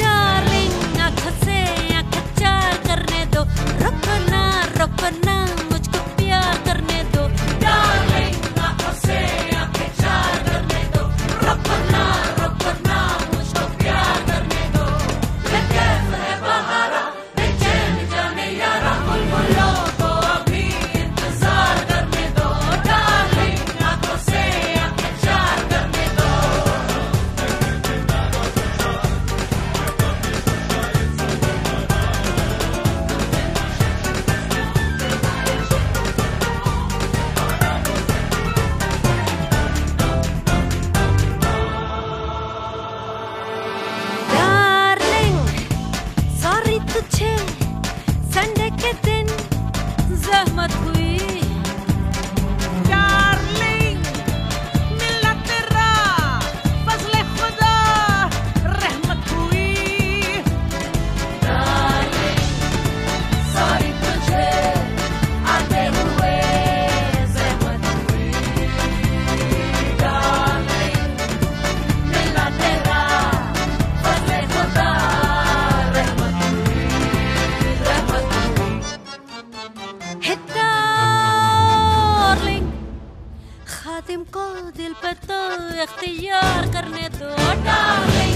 Darling आँख से आँख चार करने दो। रुकना रुकना। तुझे संडे के दिन जहमत हुई। तुमको दिल पे तो इख्तियार करने दो। डाले